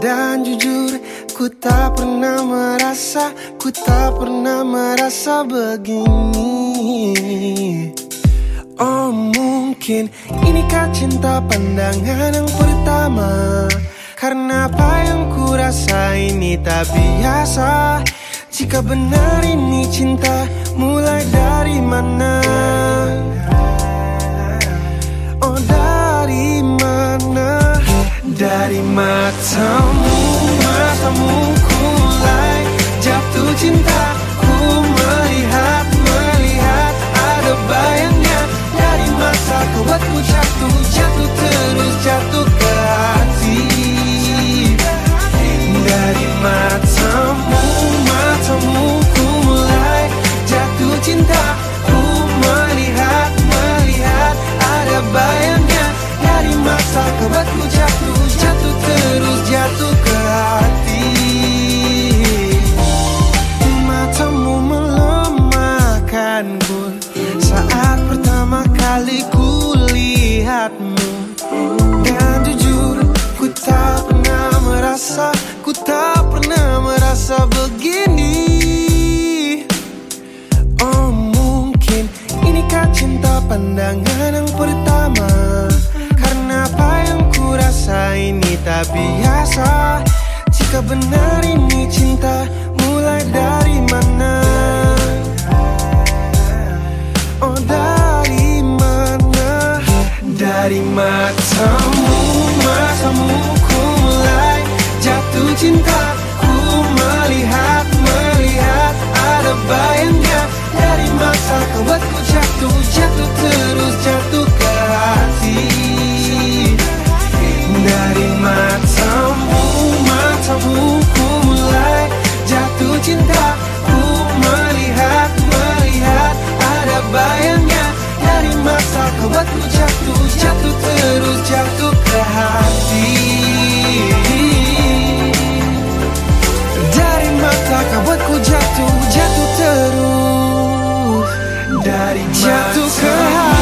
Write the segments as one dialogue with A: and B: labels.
A: Dan jujur Ku tak pernah merasa, ku tak pernah merasa begini. Oh mungkin inikah cinta pandangan yang pertama? Karena apa yang ku rasa ini tak biasa? Jika benar ini cinta mulai dari mana matamu matamu ku lihatmu. Dan jujur ku tak pernah merasa Ku tak pernah merasa begini. Oh mungkin inikah cinta pandangan yang pertama? Karena apa yang ku rasa ini tak biasa. Jika benar ini cinta mulai dari dari matamu, matamu ku mulai. Jatuh cinta mata kau buatku jatuh Jatuh terus jatuh ke hati. Dari mata kau buatku jatuh Jatuh terus. Dari jatuh ke hati.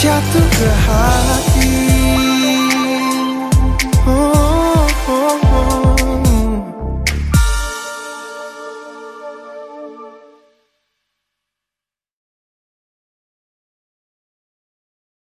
A: jatuh ke hati.